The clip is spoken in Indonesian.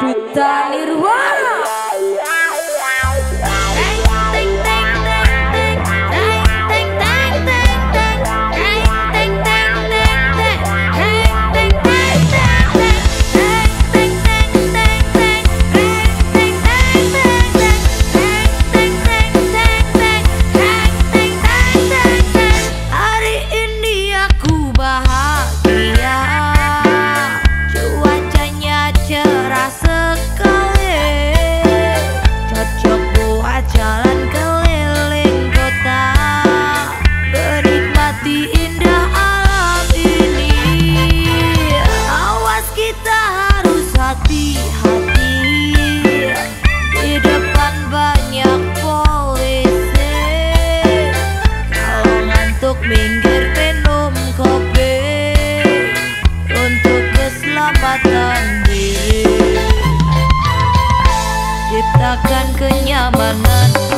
Duta Nirwana kenyamanan